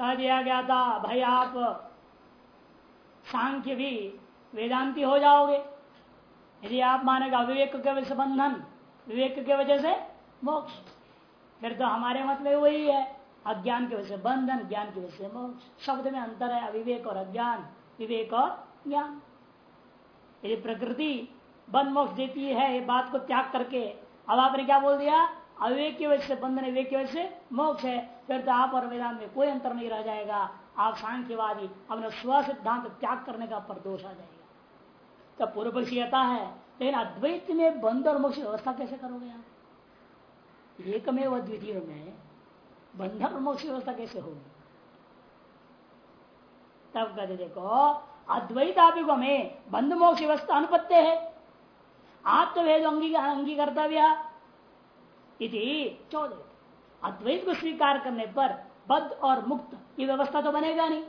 कह दिया गया था, भाई आप सांख्य भी वेदांती हो जाओगे। यदि आप मानेगा अविवेक के वजह से बंधन, विवेक की वजह से मोक्ष। फिर तो हमारे मत में वही है, अज्ञान की वजह से बंधन, ज्ञान की वजह से मोक्ष। शब्द में अंतर है, अविवेक और अज्ञान, विवेक और ज्ञान। यदि प्रकृति बंध मोक्ष देती है, ये बात को त्याग करके, अब आपने क्या बोल दिया? अविवेक की वजह से बंधन, विवेक की वजह से मोक्ष है। फिर तो आप और वेदांत में कोई अंतर नहीं रह जाएगा। आप सांख्यवादी, अपने स्व सिद्धांत त्याग करने का परदोष आ जाएगा। तो पूर्व पक्षी कहता है, लेकिन अद्वैत में बंध और मोक्ष व्यवस्था कैसे करोगे आप? एकमेव द्वितीय में बंधन और मोक्ष व्यवस्था कैसे होगी? तब कहते, देखो अद्वैतापिको में बंध मोक्ष व्यवस्था अनुपत्य है। आत्मभेद अंगीकर्तव्य इति चौदह। अद्वैत को स्वीकार करने पर बद्ध और मुक्त की व्यवस्था तो बनेगा नहीं।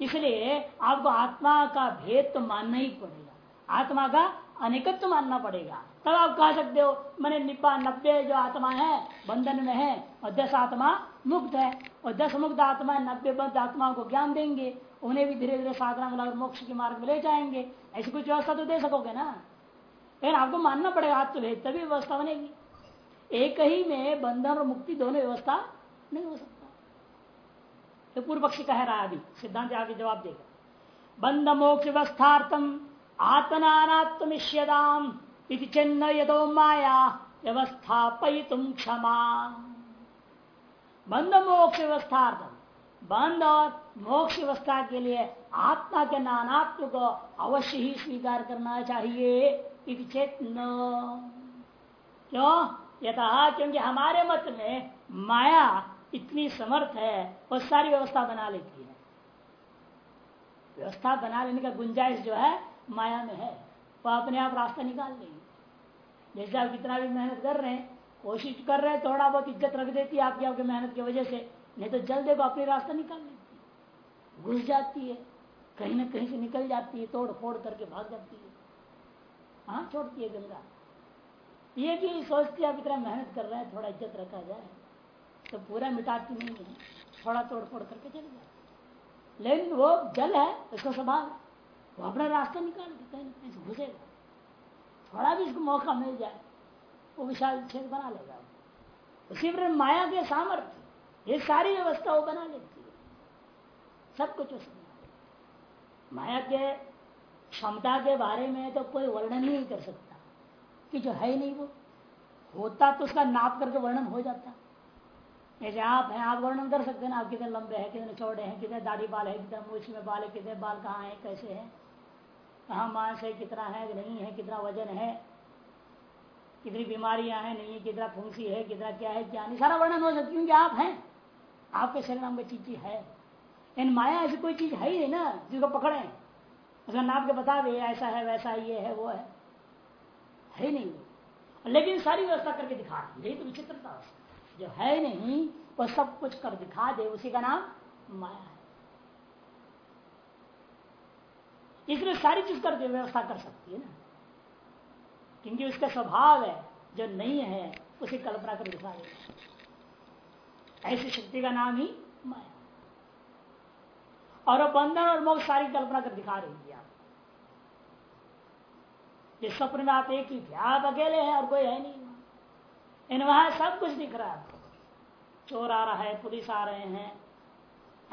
इसलिए आपको आत्मा का भेद तो मानना ही पड़ेगा। आत्मा का अनेकत्व मानना पड़ेगा। तब आप कह सकते हो, मैंने निपा नब्बे जो आत्मा है, बंधन में है, और दस आत्मा मुक्त है, और दस मुक्त आत्मा नब्बे बद्ध आत्माओं को ज्ञान देंगे, उन्हें भी धीरे धीरे साधना में मोक्ष के मार्ग में ले जाएँगे। ऐसी कुछ व्यवस्था तो दे सकोगे ना? लेकिन आपको मानना पड़ेगा, आत्मभेद तभी व्यवस्था बनेगी। एक ही में बंधन और मुक्ति दोनों व्यवस्था नहीं हो सकता। तो पूर्व पक्षी कह रहा है अभी, सिद्धांत आगे जवाब देगा बंध मोक्ष व्यवस्थार्थम आत्मनात्मिष्यदाम चिन्ह यदो माया व्यवस्थापय तुम क्षमा बंध मोक्ष व्यवस्थार्थम बंध और मोक्ष व्यवस्था के लिए आत्मा के नानात्व को अवश्य ही स्वीकार करना चाहिए चेत न क्यों? यथा, क्योंकि हमारे मत में माया इतनी समर्थ है वो सारी व्यवस्था बना लेती है। व्यवस्था बना लेने का गुंजाइश जो है, माया में है। वो अपने आप रास्ता निकाल लेंगे। जैसे आप कितना भी मेहनत कर रहे हैं, कोशिश कर रहे हैं थोड़ा बहुत इज़्ज़त रख देती है आपकी आपकी मेहनत की वजह से, नहीं तो जल्द को अपनी रास्ता निकाल लेती है। घुस जाती है। कहीं ना कहीं से निकल जाती है तोड़ फोड़ करके भाग जाती है। हाँ छोड़ती है गंगा। ये कि सोचती आप इतना मेहनत कर रहे हैं, थोड़ा इज़्ज़त रखा जाए। तो पूरा मिटाती नहीं है। थोड़ा तोड़ फोड़ करके चले जाए। लेकिन वो जल है, उसका स्वभाव वो अपना रास्ता निकाल के कहीं ना घुसेगा। थोड़ा भी इसको मौका मिल जाए, वो विशाल छेद बना लेगा। उसी पर माया के सामर्थ्य, ये सारी व्यवस्था वो बना लेती है। सब कुछ उसमें माया के क्षमता के बारे में तो कोई वर्णन नहीं कर सकता। कि जो है नहीं वो। होता तो उसका नाप करके वर्णन हो जाता। जैसे आप हैं, आप वर्णन कर सकते हैं आप कितने लंबे हैं, कितने चौड़े हैं, कितने दाढ़ी बाल है, कितने मूछ में बाल है, कितने बाल कहाँ हैं, कैसे हैं, कहाँ मांस है, कितना है नहीं है, कितना वज़न है, कितनी बीमारियाँ हैं, नहीं है, कितना फुंसी है, कितना क्या है, क्या नहीं, सारा वर्णन हो सकता क्योंकि आप हैं। आपके शरीर की चीज़ है। इन माया ऐसी कोई चीज़ है ही नहीं ना, जिसको पकड़े। उसका नाप के बता दे, ऐसा है, वैसा ये है, वो है। है नहीं। लेकिन सारी व्यवस्था करके दिखा रही यही तो विचित्रता जो है नहीं, वो सब कुछ कर दिखा दे। उसी का नाम माया है। इसलिए सारी चीज़ कर व्यवस्था कर सकती है ना। क्योंकि उसका स्वभाव है, जो नहीं है, उसे कल्पना कर दिखा देगा ऐसी शक्ति का नाम ही माया। और बंधन और मोक्ष सारी कल्पना कर दिखा रही है। जिस स्वप्न में आप एक ही थे। आप अकेले हैं और कोई है नहीं। इन वहाँ सब कुछ दिख रहा है। चोर आ रहा है, पुलिस आ रहे हैं।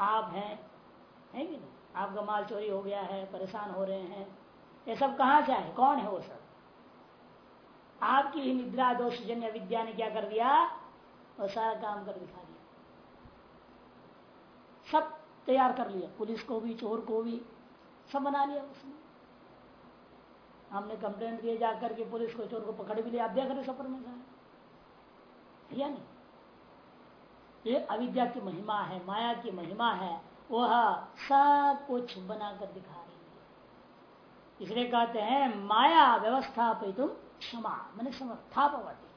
आप हैं। है कि नहीं? आपका माल चोरी हो गया है, परेशान हो रहे हैं। ये सब कहाँ से आए? कौन है वो सब? आपकी ही निद्रा दोष जन्य विद्या ने क्या कर दिया? और सारा काम कर दिखा दिया। सब तैयार कर लिया। पुलिस को भी, चोर को भी। सब बना लिया उसने। हमने कंप्लेन दिए जाकर के पुलिस को चोर को पकड़ भी लिया। आप देख रहे सफ़र में या नहीं? ये अविद्या की महिमा है, माया की महिमा है, वह सब कुछ बनाकर दिखा रही है। इसलिए कहते हैं, माया व्यवस्था पे तुम क्षमा, मैंने समर्थापवती।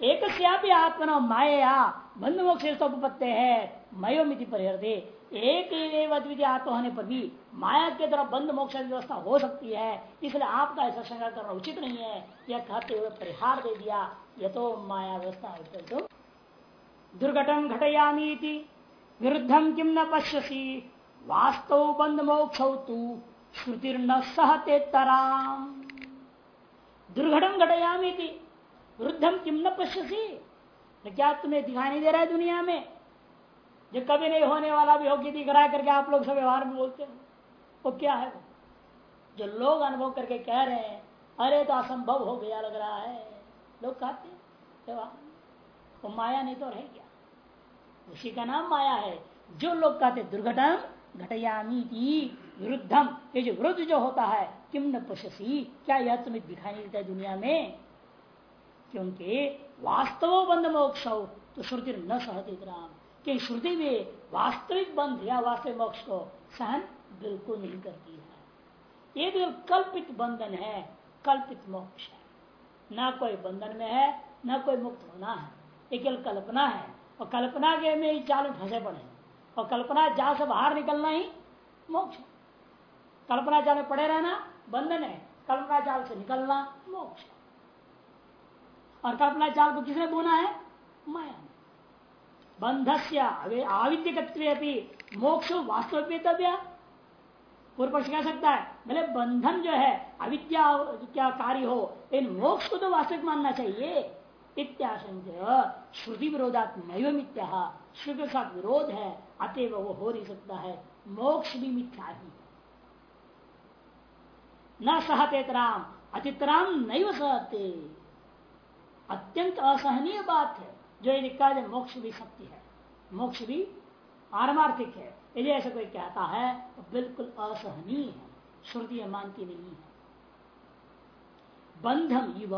एक आत्मना माया बंध मोक्ष उपपत्ति है, मयोमिति परिहृदय एक द्वितीय आत्म होने पर भी माया के द्वारा बंद मोक्ष की व्यवस्था हो सकती है। इसलिए आपका ऐसा शंका करना उचित नहीं है। यह कहते हुए परिहार दे दिया। यह तो माया व्यवस्था तो दुर्घटन घटयामी विरुद्धम किम न पश्यसी। वास्तव बंद मोक्ष तू श्रुतिर न सहते तराम। दुर्घटम घटयामी थी वृद्धम किम न पश्यसी। क्या तुम्हें दिखाई नहीं दे रहा है दुनिया में? जो कभी नहीं होने वाला भी होगी दिख रहा है करके आप लोग सब व्यवहार में बोलते हैं। वो क्या है जो लोग अनुभव करके कह रहे हैं, अरे तो असंभव हो गया लग रहा है। लोग कहते वो माया नहीं तो रह गया। उसी का नाम माया है। जो लोग कहते दुर्घटन घटयामी विरुद्धम। ये जो विरुद्ध जो होता है, किम न पशसी क्या यह तुम्हें दिखाई नहीं देता दुनिया में? क्योंकि वास्तव बंद मोक्ष तो श्रुति न सहते राम कि श्रुति में वास्तविक बंध या वास्तविक मोक्ष को सहन बिल्कुल नहीं करती है। ये जो कल्पित बंधन है, कल्पित मोक्ष है। ना कोई बंधन में है, ना कोई मुक्त होना है। ये केवल कल्पना है। और कल्पना के में ही चाल फंसे पड़े और कल्पना जहाँ से बाहर निकलना ही मोक्ष कल्पना जाल में पड़े रहना बंधन है। कल्पना जाल से निकलना मोक्ष और कल्पना जाल को किसने बोना है? माया बंधस्य आविद्यक मोक्ष वास्तविकतव्य पूर्व पक्ष कह सकता है, भले बंधन जो है, अविद्या क्या कार्य हो इन मोक्ष को तो वास्तविक मानना चाहिए। इत्याशंक श्रुति विरोधात्म मिथ्या, श्रुति के साथ विरोध है, अतएव वो हो नहीं सकता है। मोक्ष भी मिथ्या ही। न सहते राम अतितराम नहीं सहते। अत्यंत असहनीय बात है। जो ये लिखा है मोक्ष भी सत्य है। मोक्ष भी पारमार्थिक है। यदि ऐसा कोई कहता है तो बिल्कुल असहनीय है। श्रुति मानती नहीं है। बंधम इव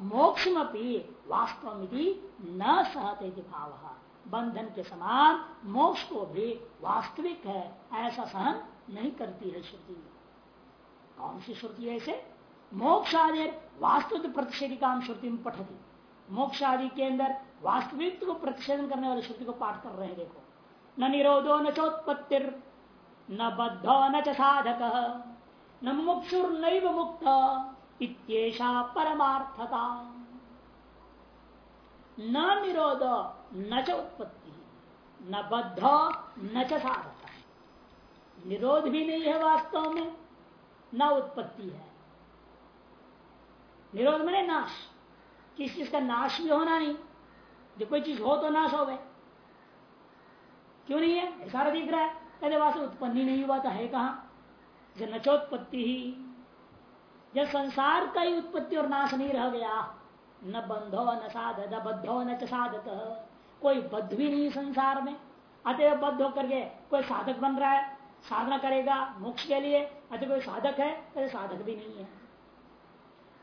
मोक्षम वास्तव न सहते भाव। बंधन के समान मोक्ष को भी वास्तविक है, ऐसा सहन नहीं करती है श्रुति। कौन सी श्रुति ऐसे मोक्ष आदि वास्तविक प्रतिषेधिका श्रुति में पठती। मोक्ष आदि के अंदर वास्तविक को प्रतिषेधन करने वाली श्रुति को पाठ कर रहे हैं, देखो। न निरोधो न चोत्पत्ति न बद्ध न च साधक, न मुक्षुर नैव मुक्त इत्येषा परमार्थता। न निरोध न च उत्पत्ति, न बद्ध न च साधक। निरोध भी नहीं है वास्तव में, न उत्पत्ति है। निरोध मैंने नाश किस चीज़ का नाश भी होना नहीं। जो कोई चीज़ हो तो नाश हो गए। क्यों नहीं है? सारा दिख रहा है। कहते वास्तव उत्पन्न ही नहीं हुआ तो है कहा? नचोत्पत्ति ही। जब संसार का ही उत्पत्ति और नाश नहीं रह गया, न बंधो, न साधक न बद्धो, न साधक कोई बद्ध भी नहीं संसार में। अतः बद्ध होकर के कोई साधक बन रहा है, साधना करेगा मोक्ष के लिए। अतः कोई साधक है तो साधक भी नहीं है।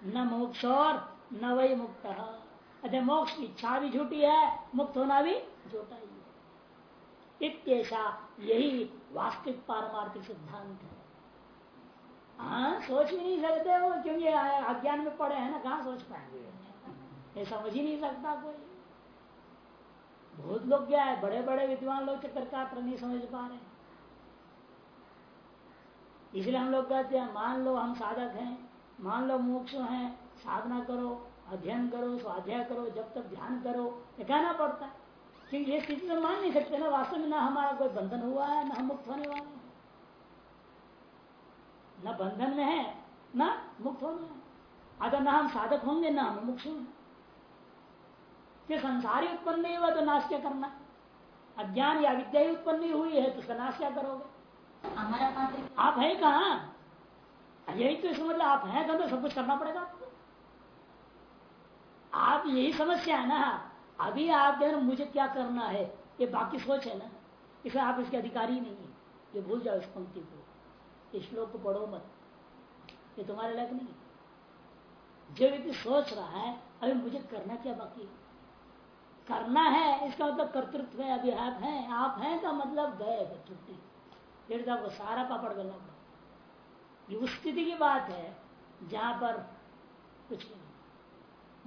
न मोक्ष और न वही मुक्त। अतः मोक्ष की इच्छा भी झूठी है, मुक्त होना भी झूठा ही है। इत्येषा यही वास्तविक पारमार्थिक सिद्धांत है। हाँ सोच भी नहीं सकते हो क्योंकि अज्ञान में पड़े हैं ना, कहा सोच पाएँगे? ये समझ ही नहीं सकता कोई। बहुत लोग क्या है बड़े बड़े विद्वान लोग चक्कर काट नहीं समझ पा रहे इसलिए हम लोग कहते हैं, मान लो हम साधक हैं, मान लो मोक्ष हैं, साधना करो। अध्ययन करो स्वाध्याय करो जब तक ध्यान करो ये कहना पड़ता है। क्योंकि ये स्थिति तो मान नहीं सकते ना वास्तव में ना हमारा कोई बंधन हुआ है ना हम मुक्त होने वाले हैं। न बंधन में है ना मुक्त होने है। अगर ना हम साधक होंगे ना हम मुक्त होंगे। कि संसार ही उत्पन्न नहीं हुआ तो नाश क्या करना अज्ञान या विद्या ही उत्पन्न नहीं हुई है तो उसका नाश क्या करोगे? हमारा आप है कहा? यही तो इसका मतलब आप हैं तो सब कुछ करना पड़ेगा। आपको आप यही समस्या है ना। अभी आप कह मुझे क्या करना है? ये बाकी सोच है ना। इसलिए आप इसके अधिकारी नहीं है। ये भूल जाओ इस पंक्ति को। इस श्लोक को पढ़ो मत। ये तुम्हारे लायक नहीं जो व्यक्ति सोच रहा है, अभी मुझे करना क्या बाकी करना है, इसका मतलब कर्तृत्व है, अभी आप हैं। आप हैं का मतलब गए छुट्टी फिर आपको सारा पापड़ पड़ा ये उस स्थिति की बात है, जहाँ पर कुछ नहीं।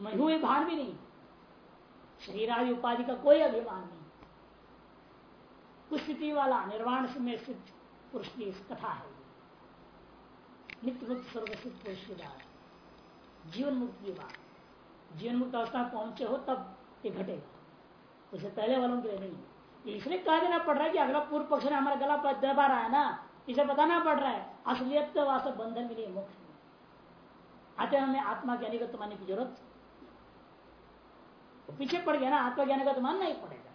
मैं हूँ भान भी नहीं। शरीर आदि उपाधि का कोई अभिमान नहीं। उस स्थिति वाला निर्वाण में स्थित पुरुष की कथा है। नित्य मुक्त स्वर्ग स्थित पुरुष की बात। जीवन मुक्त की बात। जीवन मुक्त अवस्था पहुँचे हो तब ये घटेगा। उसे पहले वालों के लिए नहीं। इसलिए कह देना पड़ रहा है कि अगला पूर्व पक्ष ने हमारा गला दबा रहा है ना, इसे बताना पड़ रहा है। असलियत वास्तव बंधन के लिए मोक्ष अतः हमें आत्मा ज्ञानी को तो मानने की ज़रूरत पीछे पड़ गया ना आत्मा ज्ञानी का तो मानना ही पड़ेगा।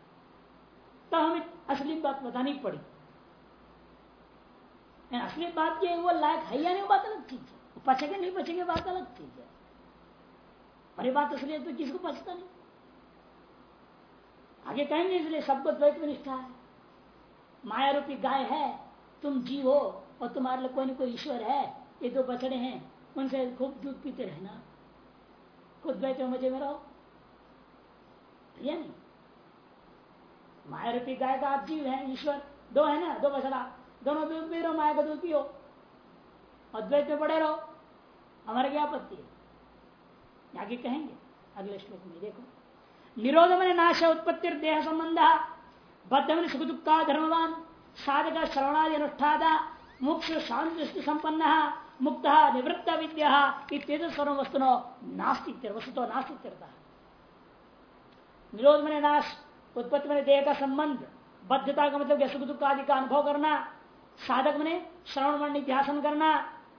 तो हमें असली बात बतानी पड़ी। असली बात ये वो लायक है या नहीं बात अलग चीज़ है। पचेगे, नहीं बचेंगे बात अलग चीज़ है। और ये बात असली तो किसको पचता नहीं? आगे कहेंगे, इसलिए सबको द्वैत में निष्ठा है। माया रूपी गाय है, तुम जीव हो और तुम्हारे लिए कोई ना कोई ईश्वर है, ये दो बछड़े हैं, उनसे खूब दूध पीते रहना। खुद द्वैत में मज़े में रहो। या नहीं माया रूपी गाय का आप जीव है, ईश्वर। दो है ना, दो बछड़ा दोनों दूध पी रहो माया का दूध पियो अद्वैत में पड़े रहो। हमारे क्या आपत्ति है? आगे कहेंगे, अगले श्लोक में देखो। निरोध मैंने नाश उत्पत्ति देह संबंध। बद्ध मैंने सुख दुखा धर्मवान। साधक श्रवणादि अनुष्ठादा मुक्ष शांति संपन्न। मुक्त निवृत्त विद्या वस्तु नास्तिक वस्तु नास्तिक निरोध मैंने नाश, उत्पत्ति मैंने देह का संबंध, बद्धता का मतलब सुख दुख आदि का अनुभव करना, साधक मैंने श्रवण मन ध्यान करना,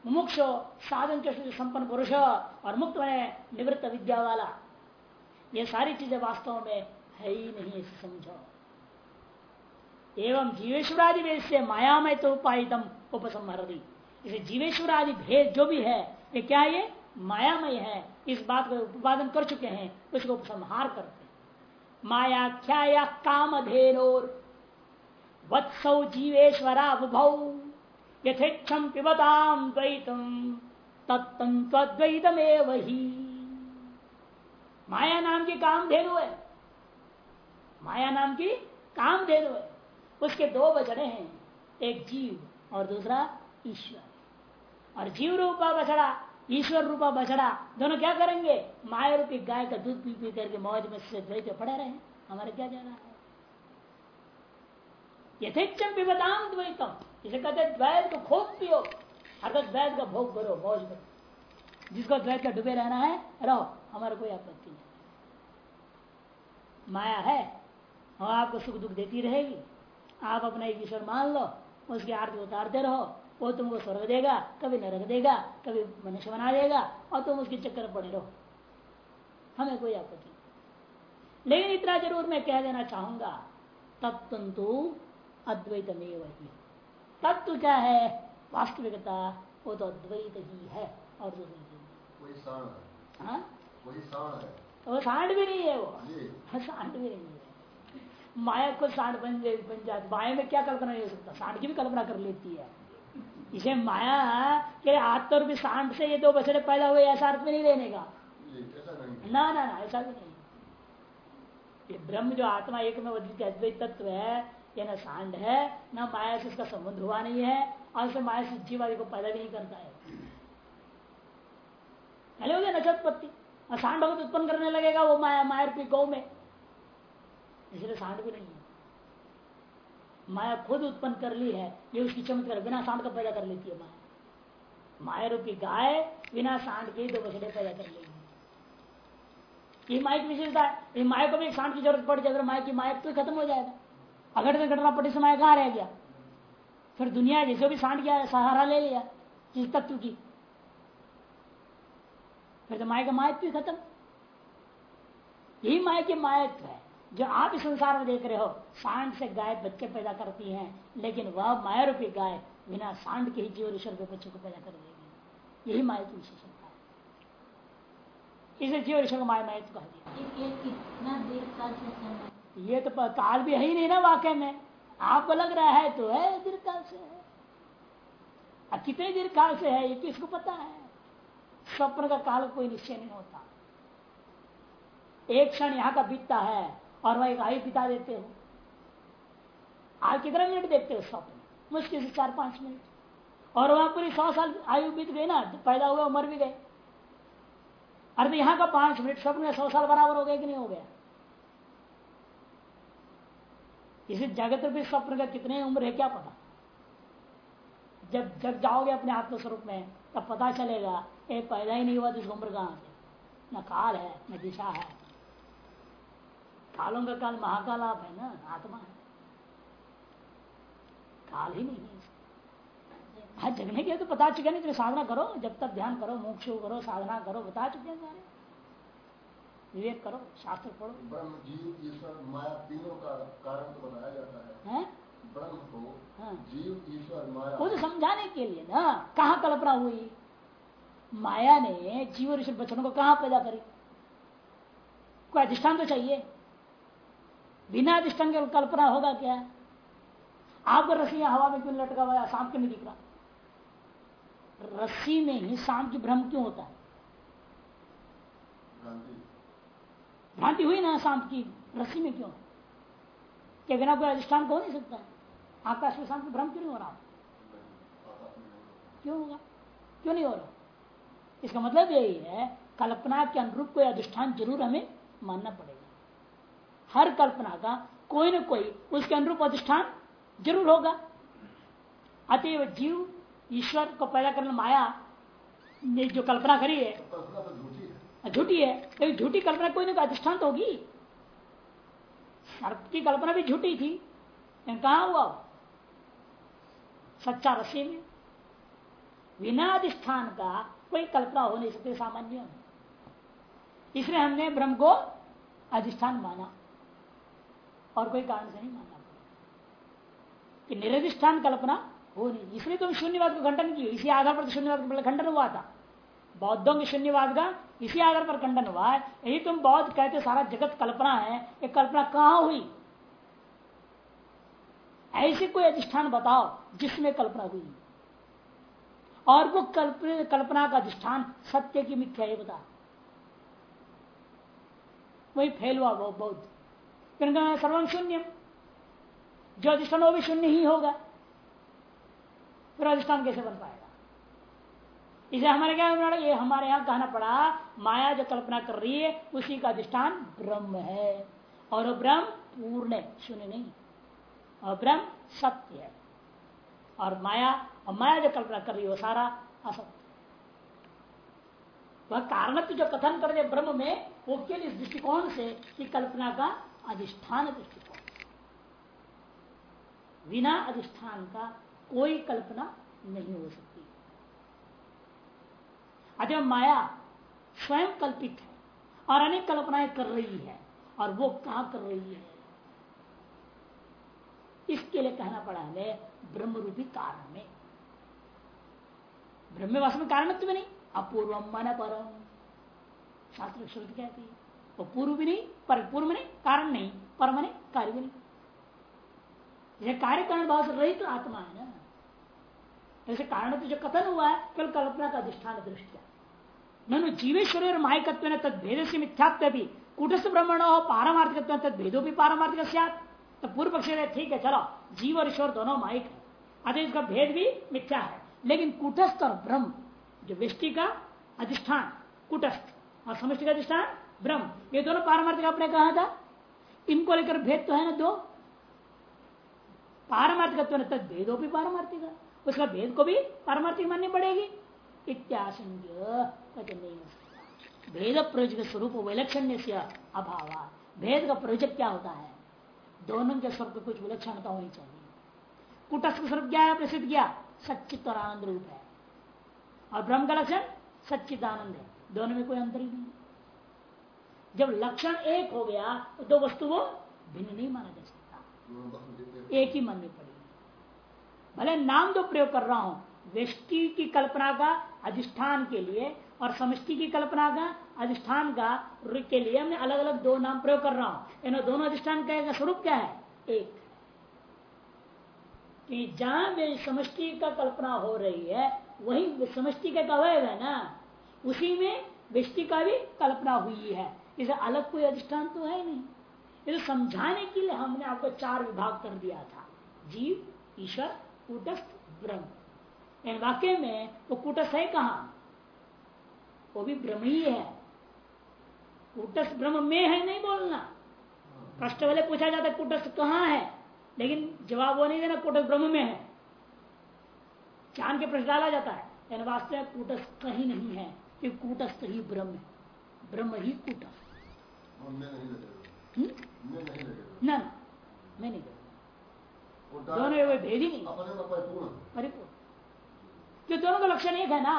मुमुक्ष साधन संपन्न पुरुष और मुक्त मैंने निवृत्त विद्या वाला ये सारी चीज़ें वास्तव में है ही नहीं, इसे समझो। एवं जीवेश्वरादि भेद से मायामय तो उपायतम उपसंहरती। इसे जीवेश्वरादि भेद जो भी है, ये क्या ये मायामय है। इस बात को उत्पादन कर चुके हैं, उसको उपसंहार करते मायाख्या या कामधेनोर। वत्सौ जीवेश्वरा बुभौ यथेक्षम पिबताम द्वैतम तत्तम ही। माया नाम की काम धेनु है। माया नाम की काम धेनु है। उसके दो बछड़े हैं, एक जीव और दूसरा ईश्वर। और जीव रूपा बछड़ा ईश्वर रूपा बछड़ा, दोनों क्या करेंगे? माया रूपी गाय का दूध पी पी करके मौज में से द्वैत पड़े रहे हमारे क्या जाना है? यथेक्षम पिबताम द्वैतम। इसे कहते द्वैत को खूब पियो। अर्थात द्वैत का भोग करो, मौज करो। जिसको द्वैत का डूबे रहना है, रहो, हमारा कोई आपत्ति नहीं। माया है और आपको सुख दुख देती रहेगी। आप अपना एक ईश्वर मान लो, उसकी आरती उतारते रहो। वो तुमको स्वर्ग देगा कभी नरक देगा कभी मनुष्य बना देगा और तुम उसके चक्कर पड़े रहो। हमें कोई आपत्ति लेकिन इतना ज़रूर मैं कह देना चाहूँगा तत्तु अद्वैतमेव ही। तत्व क्या है? वास्तविकता वो तो अद्वैत ही है और वही है। हाँ? है। वो सांड भी नहीं है वो। हाँ, सांड भी नहीं है। माया को सांड बन बन जाती। माया में क्या कल्पना नहीं हो सकता? सांड की भी कल्पना कर लेती है। इसे माया के आत्म भी सांड से ये दो बछड़े पैदा हुए ऐसा अर्थ में नहीं लेने का। ना ना ना ऐसा भी नहीं। ये ब्रह्म जो आत्मा एक में अद्वैत तत्व है ये ना सांड है ना माया से इसका संबंध हुआ नहीं है और इसे माया से जीवादि को पैदा भी नहीं करता है। पहले हो गया नचोत्पत्ति और सांड उत्पन्न करने लगेगा वो माया माया रूपी गौ में। इसलिए सांड भी नहीं है। माया खुद उत्पन्न कर ली है, ये उसकी चमत्कार बिना सांड का पैदा कर लेती है माया। माया रूपी गाय बिना सांड के दो बछड़े पैदा कर लेगी। ये माया की विशेषता है। माया को भी सांड की ज़रूरत पड़ जाए माया की माया तो खत्म हो जाएगा। अगर तो घटना पड़ी से माया कहाँ रह गया? फिर दुनिया जैसे भी सांड किया, सहारा ले लिया, जिस तत्व की। फिर तो माया का मायत्व खत्म। यही माया की मायत्व है। जो आप इस संसार में देख रहे हो सांड से गाय बच्चे पैदा करती हैं लेकिन वह माया रूपी गाय बिना सांड के ही जीव ईश्वर के बच्चे को पैदा कर देगी। यही माया की विशेषता है। इसे जीव ईश्वर को माया मायत्व कह दिया। कितना देर काल ये तो काल भी है ही नहीं ना वाकई में। आपको लग रहा है तो है दीर्घ काल से है। कितने दीर्घ काल से है ये किसको पता है। स्वप्न का काल कोई निश्चय नहीं होता। एक क्षण यहाँ का बीतता है और वह एक आयु बिता देते हो। आप कितने मिनट देखते हो स्वप्न मुश्किल से चार पाँच मिनट। और वहाँ पूरी सौ साल आयु बीत गई ना पैदा हुए मर भी गए अरे यहाँ का पाँच मिनट स्वप्न में सौ साल बराबर हो गया कि नहीं हो गया? इसी जगत भी स्वप्न का कितने उम्र है, क्या पता? जब जब जाओगे अपने आत्मस्वरूप में, तब पता चलेगा ये पैदा ही नहीं हुआ तो उम्र कहाँ से? न काल है, न दिशा है। कालों का काल महाकाल आप है ना आत्मा। है काल ही नहीं है। हाँ जगने के तो पता चुके नहीं साधना करो जब तक ध्यान करो मोक्ष करो साधना करो बता चुके हैं सारे। विवेक करो शास्त्र पढ़ो। ब्रह्म जीव ईश्वर माया तीनों का कारण तो बताया जाता है। हैं? ब्रह्म को हाँ। जीव ईश्वर माया। वो तो समझाने के लिए ना कहा कल्पना हुई? माया ने जीव और ईश्वर बच्चों को कहा पैदा करी? कोई अधिष्ठान तो चाहिए? बिना अधिष्ठान के कल्पना होगा क्या? आपको रस्सी हवा में क्यों लटका हुआ है सांप क्यों नहीं दिख रहा? रस्सी में ही सांप की भ्रम क्यों होता है? भ्रांति। हुई ना सांप की? रस्सी में क्यों? क्या बिना कोई अधिष्ठान को हो नहीं सकता? है आकाश में सांप की भ्रम क्यों नहीं हो रहा? क्यों होगा? क्यों नहीं हो रहा? इसका मतलब यही है कल्पना के अनुरूप कोई अधिष्ठान ज़रूर हमें मानना पड़ेगा। हर कल्पना का कोई न कोई उसके अनुरूप अधिष्ठान ज़रूर होगा। अतएव जीव ईश्वर को पैदा करने माया ने जो कल्पना करी है तो तो झूठी है। झूठी लेकिन झूठी कल्पना कोई ना कोई अधिष्ठान तो होगी। सर्प की कल्पना भी झूठी थी। कहा हुआ? सच्चा रस्सी में। बिना अधिष्ठान का कोई कल्पना हो नहीं सकती सामान्य। इसलिए हमने ब्रह्म को अधिष्ठान माना। और कोई कारण से नहीं मानना कि निरधिष्ठान कल्पना हो नहीं। इसलिए तुम शून्यवाद को खंडन किए। इसी आधार पर तो शून्यवाद का खंडन हुआ था। बौद्धों के शून्यवाद का इसी आधार पर खंडन हुआ है। यही तुम बौद्ध कहते सारा जगत कल्पना है। ये कल्पना कहाँ हुई? ऐसे कोई अधिष्ठान बताओ जिसमें कल्पना हुई। और वो कल्प, कल्पना का अधिष्ठान सत्य की मिथ्या ये बता। वही फेल हुआ वो बौद्ध। सर्वम शून्यम जो अधिष्ठान वो भी शून्य ही होगा। फिर अधिष्ठान कैसे बन पाएगा? इसे हमारे क्या ये हमारे यहाँ कहना पड़ा, माया जो कल्पना कर रही है, उसी का अधिष्ठान ब्रह्म है। और ब्रह्म पूर्ण है, शून्य नहीं। और ब्रह्म सत्य है। और माया और माया जो कल्पना कर रही है, वो सारा असत्य वह कारण जो कथन कर दे ब्रह्म में, वो केवल इस दृष्टिकोण से कि कल्पना का अधिष्ठान दृष्टिकोण। बिना अधिष्ठान का कोई कल्पना नहीं हो सकती। अतः माया स्वयं कल्पित है और अनेक कल्पनाएँ कर रही है और वो कहा कर रही है? इसके लिए कहना पड़ा हमें ब्रह्म रूपी कारण में। ब्रह्म वास्तव में में नहीं, अपूर्वम मन परम। शास्त्र श्रुति कहती है। वो पूर्व भी नहीं, पर पूर्व में कारण नहीं, परम नहीं, कार्य भी नहीं। कार्य कारण भाव से रहित तो आत्मा है ना। ऐसे कारण तो जो कथन हुआ है कल कल्पना का अधिष्ठान दृष्टिया ननु जीवेश्वर और मायकत्व ने तद भेद से मिथ्यात्व भी, कुटस्थ ब्रह्मण हो पारमार्थिक तद भेदो भी पारमार्थिक तो पूर्व पक्ष ठीक है, चलो, जीव और ईश्वर दोनों माइक है। अतः इसका भेद भी मिथ्या है। लेकिन कुटस्थ और ब्रह्म, जो वृष्टि का अधिष्ठान, कुटस्थ और समष्टि का अधिष्ठान ब्रह्म ये दोनों पारमार्थिक आपने कहा था? इनको लेकर भेद तो है ना दो? पारमार्थिक तद भेदो भी पारमार्थिक उसका भेद को भी पारमार्थिक माननी पड़ेगी। भेद प्रयोजक स्वरूप विलक्षण से अभाव भेद का प्रयोजक क्या होता है? दोनों के स्वरूप कुछ विलक्षणता होनी चाहिए। कुटस्थ स्वरूप क्या है? प्रसिद्ध किया? सच्चित और आनंद रूप है। और ब्रह्म का लक्षण सच्चित आनंद है। दोनों में कोई अंतर ही नहीं। जब लक्षण एक हो गया तो दो वस्तु को भिन्न नहीं माना जा सकता। एक ही माननी पड़ेगी भले नाम तो प्रयोग कर रहा हूँ व्यष्टि की कल्पना का अधिष्ठान के लिए और समष्टि की कल्पना का अधिष्ठान का के लिए मैं अलग अलग दो नाम प्रयोग कर रहा हूँ। इन दोनों अधिष्ठान का स्वरूप क्या है? एक। कि जहाँ समष्टि का कल्पना हो रही है, वही समष्टि का अवयव है ना? उसी में व्यष्टि का भी कल्पना हुई है। इसे अलग कोई अधिष्ठान तो है नहीं। इसे समझाने के लिए हमने आपको चार विभाग कर दिया था। जीव, ईश्वर, कूटस्थ, ब्रह्म। वाक्य में वो कूटस्थ है कहा? वो भी ब्रह्म ही। है कूटस्थ ब्रह्म में है नहीं बोलना। प्रश्न वाले पूछा जाता कूटस्थ कहाँ है? लेकिन जवाब वो नहीं देना, कूटस्थ ब्रह्म में है। चाँद के प्रश्न डाला जाता है। वास्तव में कूटस्थ कहीं नहीं है कि कूटस्थ ही ब्रह्म है। ब्रह्म ही कूटस्थ नहीं लगेगा हम्म? नहीं लगेगा ना ना मैं नहीं दोनों भेद ही नहीं। परिपूर्ण। क्यों दोनों का लक्षण एक है ना?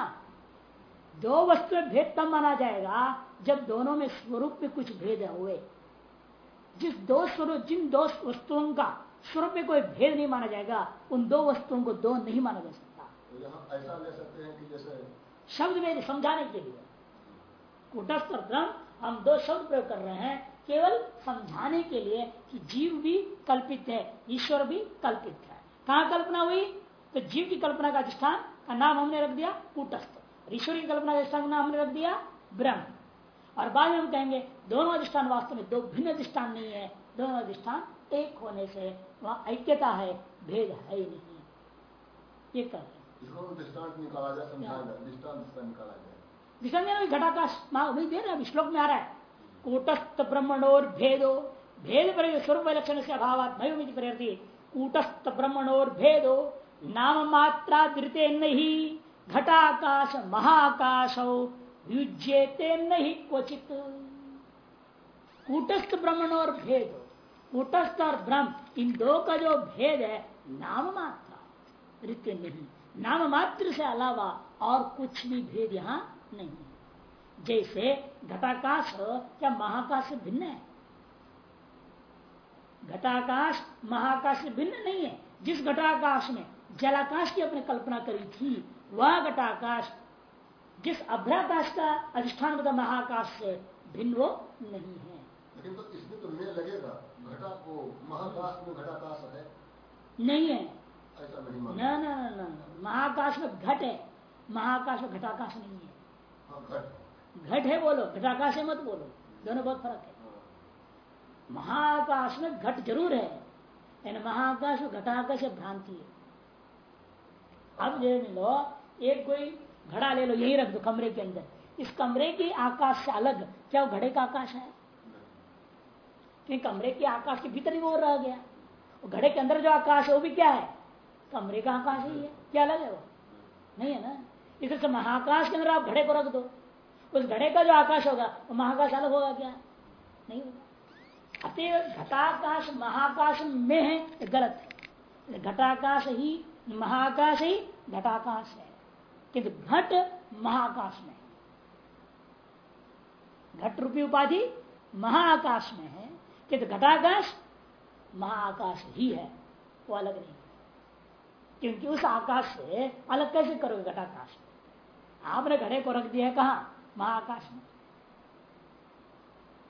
दो वस्तु में भेद तब माना जाएगा जब दोनों में स्वरूप में कुछ भेद हुए। जिस दो स्वरूप जिन दो वस्तुओं का स्वरूप में कोई भेद नहीं माना जाएगा उन दो वस्तुओं को दो नहीं माना जा सकता। तो ऐसा ले सकते हैं कि जैसे शब्द में समझाने के लिए। कुटस्थ और हम दो शब्द प्रयोग कर रहे हैं केवल समझाने के लिए कि जीव भी कल्पित है ईश्वर भी कल्पित है। कहा कल्पना हुई? तो जीव की कल्पना का अधिष्ठान का नाम हमने रख दिया कुटस्थ। ईश्वर की कल्पना का अधिष्ठान का नाम हमने रख दिया ब्रह्म। और बाद में हम कहेंगे दोनों अधिष्ठान वास्तव में दो भिन्न अधिष्ठान नहीं है। दोनों अधिष्ठान एक होने से वहाँ ऐक्यता है भेद है ही नहीं। ये कर निकाला जाए निकाला जाए दिशा घटाकाश वही दे रहे श्लोक में आ रहा है। कूटस्थ ब्रह्मणोर भेदो। भेद पर स्वरूप लक्षण से अभाव प्रयति कूटस्थ ब्रह्मणोर भेदो। नाम मात्रा धृते नहीं, घटाकाश महाकाश। युज्यते नहीं क्वचित। कूटस्थ ब्रह्मण और भेद। कूटस्थ और ब्रह्म, इन दो का जो भेद है, नाम मात्रा ऋत्य नहीं। नाम मात्र से अलावा और कुछ भी भेद यहाँ नहीं है। जैसे घटाकाश क्या महाकाश से भिन्न है। घटाकाश महाकाश से भिन्न नहीं है। जिस घटाकाश में जलाकाश की अपने कल्पना करी थी वह घटाकाश जिस अभ्राकाश का अधिष्ठान बता महाकाश से भिन्न वो नहीं है। लेकिन तो इसमें तो लगेगा। घटा को महाकाश में घटाकाश है। नहीं है। ऐसा नहीं न न न। महाकाश में घट है। महाकाश में घटाकाश नहीं हाँ, घट है बोलो घटाकाश है मत बोलो, दोनों बहुत फ़र्क है। महाकाश में घट ज़रूर है यानी महाकाश में घटाकाश भ्रांति है। अब ले लो, एक कोई घड़ा ले लो, यही रख दो कमरे के अंदर। इस कमरे के आकाश से अलग, क्या वो घड़े का आकाश है? कि कमरे के आकाश के भीतर ही वो रह गया। घड़े के अंदर जो आकाश है, वो भी क्या है? कमरे का आकाश ही है। क्या अलग है वो? नहीं है ना? इस महाकाश के अंदर आप घड़े को रख दो। उस घड़े का जो आकाश होगा, वो महाकाश अलग होगा क्या? नहीं होगा। अतः घटाकाश, महाकाश में है गलत है। घटाकाश ही महाकाश ही घटाकाश है। किंतु घट महाकाश में घट रूपी उपाधि महाकाश में है, किंतु घटाकाश महाकाश ही है, वो अलग नहीं क्योंकि उस आकाश से अलग कैसे करोगे घटाकाश? आपने घड़े को रख दिया कहा? महाकाश में।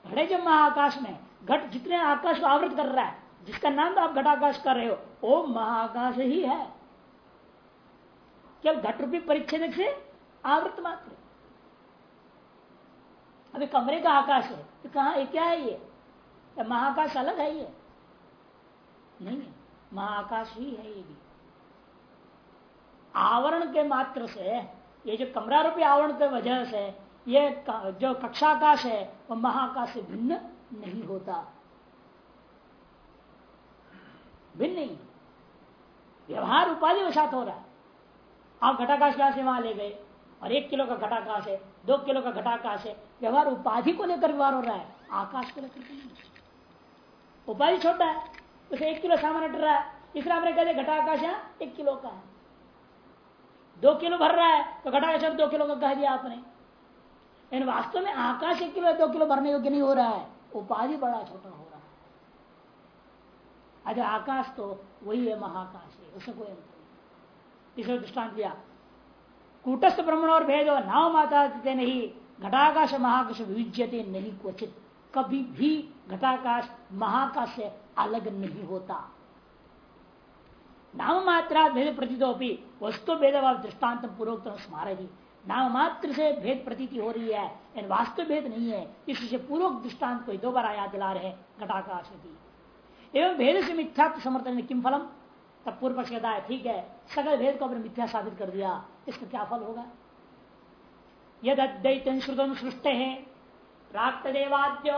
घड़े जब महाकाश में, घट जितने आकाश को आवृत कर रहा है, जिसका नाम तो आप घटाकाश कर रहे हो, वो महाकाश ही है। केवल घट रूपी परिच्छेद से आवृत मात्र। अभी कमरे का आकाश है तो कहा क्या है ये? तो महाकाश अलग है ये? नहीं महाकाश ही है ये भी। आवरण के मात्र से ये जो कमरा रूपी आवरण के वजह से, ये जो कक्षाकाश है वह महाकाश से भिन्न नहीं होता। भिन्न नहीं। व्यवहार उपाधि वसात हो रहा है। आप घटाकाश कहा से वहाँ ले गए, और एक किलो का घटाकाश है, दो किलो का घटाकाश है, व्यवहार उपाधि को लेकर व्यवहार हो रहा है, आकाश को लेकर उपाधि छोटा है, उसे एक किलो सामान हट रहा है, इसलिए आपने कहते घटाकाश है एक किलो का है। दो किलो भर रहा है तो घटाकाश दो किलो का कह दिया आपने। लेकिन वास्तव में आकाश एक किलो दो किलो भरने योग्य नहीं हो रहा है। उपाधि बड़ा छोटा हो रहा है। अगर आकाश तो वही है, महाकाश है उसमें कोई अंतर इसे दृष्टांत दिया। कूटस्थ ब्रह्मण और भेद नाव माता नहीं, घटाकाश महाकाश विज्यते नहीं क्वचित। कभी भी घटाकाश महाकाश से अलग नहीं होता। नाम मात्रा भेद प्रतीतोपी वस्तु भेद दृष्टांत पूर्वक स्मारक नाम मात्र से भेद प्रतीति हो रही है वास्तव भेद नहीं है इससे पूर्वक दृष्टांत को दो बार याद दिला रहे घटाकाश एवं भेद से मिथ्यात्व समर्थन किम फलम? तब पूर्व पक्ष कहता है, ठीक है सगल भेद को अपने मिथ्या साबित कर दिया, इसका क्या फल होगा? यद अद्वैत श्रुतम सृष्ट है प्राक्त देवाद्य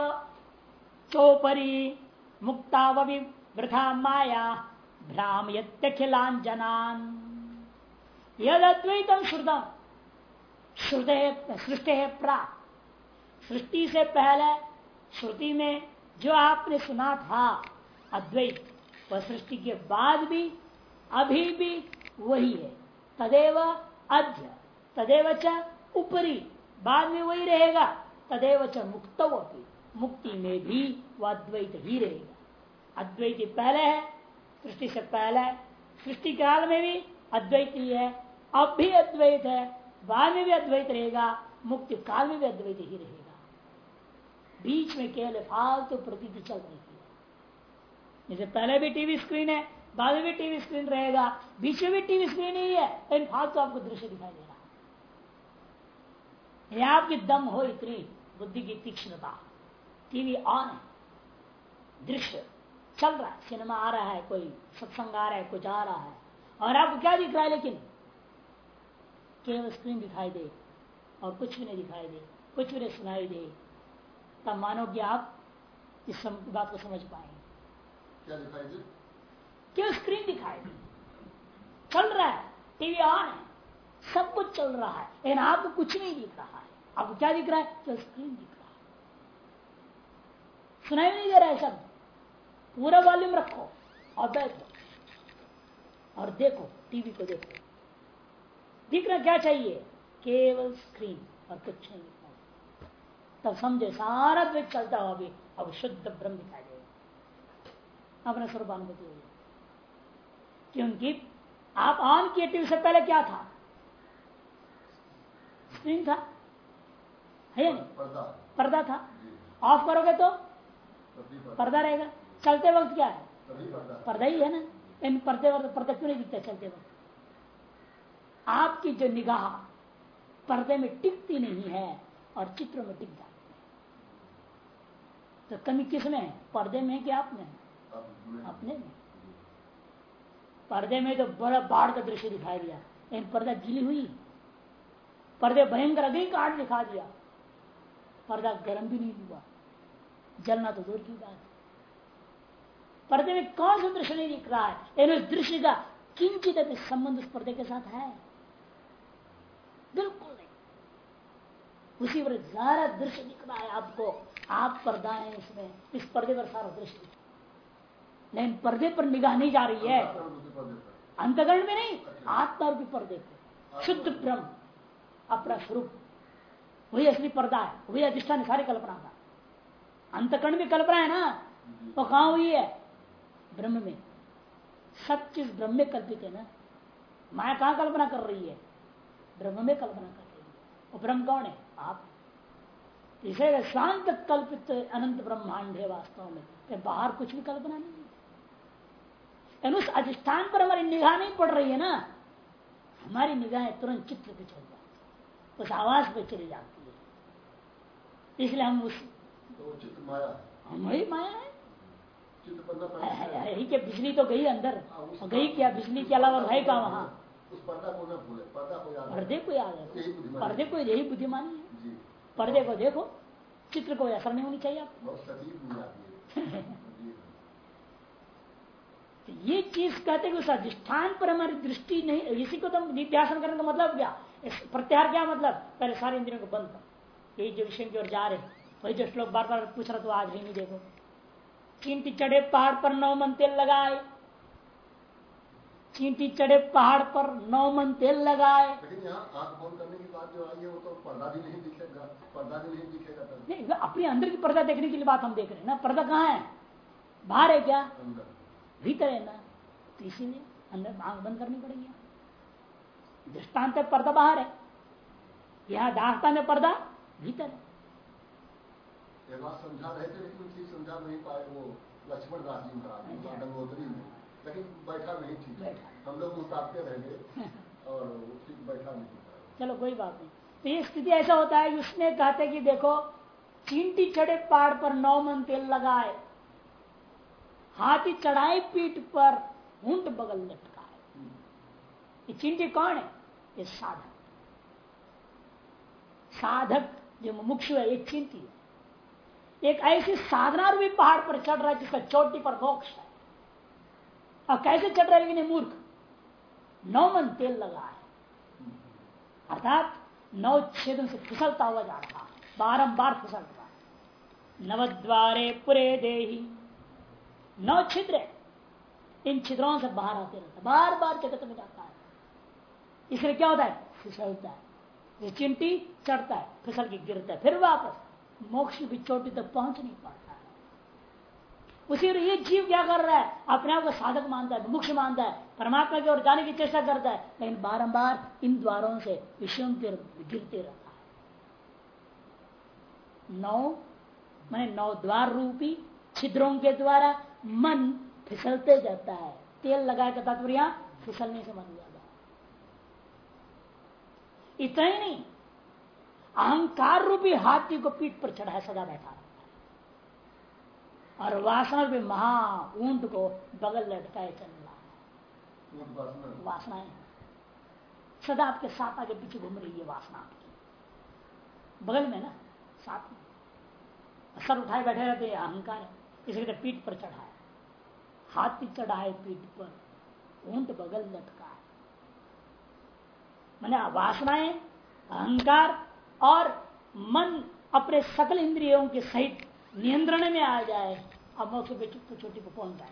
चौपरी मुक्तावि वृथा माया भ्रामयत्यखिलांजनान यद अद्वैतम श्रुतम श्रुत सृष्टि है प्रा सृष्टि से पहले श्रुति में जो आपने सुना था, अद्वैत, वह सृष्टि के बाद भी, अभी भी वही है। तदेव अध्य, तदेव च ऊपरी बाद में वही रहेगा। तदेव च मुक्त मुक्ति में भी वह अद्वैत ही रहेगा। अद्वैत पहले है सृष्टि से पहले सृष्टि काल में भी अद्वैत ही है, अब भी अद्वैत है, बाद में भी अद्वैत रहेगा, मुक्ति काल में भी अद्वैत ही रहेगा। बीच में केवल फालतु प्रतीति चल रही है। जैसे पहले भी टीवी स्क्रीन है, बाद में भी टीवी स्क्रीन रहेगा, बीच में भी टीवी स्क्रीन ही है, लेकिन फालतू तो आपको दृश्य दिखाई दे रहा है। आपकी दम हो इतनी, बुद्धि की तीक्ष्णता। टीवी ऑन है, दृश्य। चल रहा है सिनेमा आ रहा है कोई सत्संग आ रहा है कुछ आ रहा है। और आपको क्या दिख रहा है लेकिन? केवल स्क्रीन दिखाई दे और कुछ भी नहीं दिखाई दे कुछ भी नहीं सुनाई दे। तब मानो कि आप इस सम, बात को समझ पाएँगे क्या दिखाई दे क्यों स्क्रीन दिखाई दे। चल रहा है टीवी ऑन है सब कुछ चल रहा है लेकिन आपको कुछ नहीं दिख रहा है। आपको क्या दिख रहा है? केवल स्क्रीन दिख रहा है। सुनाई नहीं दे रहा है सब। पूरा वॉल्यूम रखो और बैठो और देखो टीवी को देखो। दिखना क्या चाहिए? केवल स्क्रीन और कुछ नहीं। तब समझे सारा द्वैत चलता हुआ भी अब शुद्ध ब्रह्म दिखाई देगा अपना स्वरूप अनुभूति हुई क्योंकि आप ऑन किए टीवी से पहले क्या था? स्क्रीन था? है पर्दा। पर्दा था। ऑफ़ करोगे तो? पर्दा रहेगा। चलते वक्त क्या है? पर्दा ही है ना। इन पर्दे वक्त पर्दा क्यों नहीं दिखता चलते वक्त? आपकी जो निगाह पर्दे में टिकती नहीं है और चित्रों में टिक जाती है। तो कमी किसमें है? पर्दे में कि आप में अपने में। पर्दे में तो बड़ा बाढ़ का दृश्य दिखाई दिया। लेकिन पर्दा गीली हुई। पर्दे भयंकर अभी काट दिखा दिया। पर्दा गर्म भी नहीं हुआ। जलना तो दूर की बात पर्दे में कौन सा दृश्य नहीं दिख रहा है? लेकिन उस दृश्य का किंचित संबंध उस पर्दे के साथ है। बिल्कुल नहीं। उसी पर सारा दृश्य दिख रहा है आपको। आप पर्दा है इसमें। इस पर्दे पर सारा दृश्य लेकिन पर्दे पर निगाह नहीं जा रही है। अंतगण में नहीं आत्मा के पर्दे पर। शुद्ध ब्रह्म अपना स्वरूप। वही असली पर्दा है। वही अधिष्ठान सारी कल्पना का। अंतकरण में कल्पना है ना? वो कहा हुई है? ब्रह्म में। सब चीज़ ब्रह्म में कल्पित है ना। माया कहा कल्पना कर रही है? ब्रह्म में कल्पना कर रही है। वो ब्रह्म कौन है? आप। इसे शांत कल्पित अनंत ब्रह्मांड है वास्तव में। बाहर कुछ भी कल्पना नहीं है। उस अधिष्ठान पर हमारी निगाह नहीं पड़ रही है ना। हमारी निगाहें तुरंत चित्र पे चल जाती उस आवाज़ पे चली जाती है। इसलिए हम उस तो माया। हम वही माया है। चित्र ही के बिजली तो गई अंदर। हाँ, गई क्या? बिजली के अलावा है का वहाँ? पर्दा को याद है। पर्दे को यही बुद्धिमानी है। पर्दे को देखो चित्र को असर नहीं होनी चाहिए आपको। तो ये चीज़ कहते कि उस अधिष्ठान पर हमारी दृष्टि नहीं इसी को तो निध्यासन करने का मतलब क्या? प्रत्याहार क्या मतलब? पहले सारे इंद्रियों को बंद कर। यही जो विषय की ओर जा रहे वही जो श्लोक बार बार पूछ रहा तो आज ही नहीं देखो। चींटी चढ़े पहाड़ पर नौ मन तेल लगाए। चींटी चढ़े पहाड़ पर नौ मन तेल लगाए। लेकिन यहाँ आँख बंद करने की बात जो आई है वो तो पर्दा भी नहीं दिखेगा पर्दा भी नहीं दिखेगा नहीं अपने अंदर की पर्दा देखने के लिए बात हम देख रहे हैं ना। पर्दा कहाँ है? बाहर है क्या? भीतर है ना? तो इसीलिए अंदर आँख बंद करनी पड़ेगी। दृष्टांत पर्दा बाहर है। यहाँ दास्ता में पर्दा भीतर है। ये बात समझा रहे थे लेकिन चीज़ समझा नहीं पाए वो लक्ष्मण दास जी महाराज गंगोत्री में। लेकिन बैठा नहीं ठीक हम लोग मुताबके रह गए और ठीक बैठा नहीं चलो कोई बात नहीं। तो ये स्थिति ऐसा होता है उसने कहते कि देखो चींटी चढ़े पहाड़ पर नौ मन तेल लगाए हाथी चढ़ाई पीठ पर ऊँट बगल लटका है ये चिंटी कौन है? ये साधक। साधक जो मुमुक्षु है ये चिंती है। एक ऐसी साधना भी पहाड़ पर चढ़ रहा है जिसका चोटी पर मोक्ष है। और कैसे चढ़ रहा है लेकिन मूर्ख? नौ मन तेल लगा है। अर्थात नौ छेदों से फिसलता हुआ जा रहा बारंबार फिसल रहा है। नवद्वारे पुरे देही। नौ छिद्र इन छिद्रों से बाहर आते रहता है। बार बार जगत में जाता है। इसलिए क्या होता है? फिसलता है। चिंटी चढ़ता है। फिसल के गिरता है। फिर वापस मोक्ष की चोटी तक पहुँच नहीं पाता उसी ये जीव क्या कर रहा है? अपने आप को साधक मानता है, मुख्य मानता है, परमात्मा की ओर जाने की चेष्टा करता है, लेकिन बारंबार इन द्वारों से विषयों गिरते रहता है। नौ, मैंने नौ द्वार रूपी छिद्रों के द्वारा मन फिसलते जाता है। तेल लगा के तात्पर्य फिसलने से मन जाता है। इतना ही नहीं अहंकार रूपी हाथी को पीठ पर चढ़ाए सदा बैठा और वासना रूपी महा ऊँट को बगल लटकाए चल रहा है। वासनाएँ सदा आपके साथ आगे पीछे घूम रही है वासना आपकी। बगल में ना साथ में। सर उठाए बैठे रहते अहंकार इसलिए पीठ पर चढ़ाए हाथी चढ़ाए पीठ पर। ऊँट बगल लटका है मैंने वासनाएँ अहंकार और मन अपने सकल इंद्रियों के सहित नियंत्रण में आ जाए, अब मोक्ष पे चुप छोटी को पहुँच जाए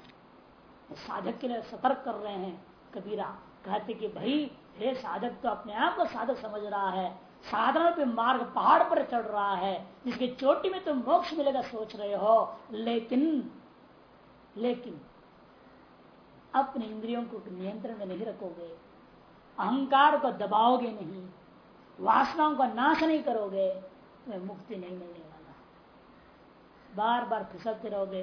साधक के लिए सतर्क कर रहे हैं, कबीरा। कहते कि भाई, हे साधक तो अपने आप को साधक समझ रहा है, साधना पे मार्ग पहाड़ पर चढ़ रहा है, जिसके चोटी में तुम मोक्ष मिलेगा सोच रहे हो। लेकिन लेकिन, अपने इंद्रियों को नियंत्रण में नहीं रखोगे, अहंकार को दबाओगे नहीं। वासनाओं का नाश नहीं करोगे तो मुक्ति नहीं मिलने वाला बार बार फिसलते रहोगे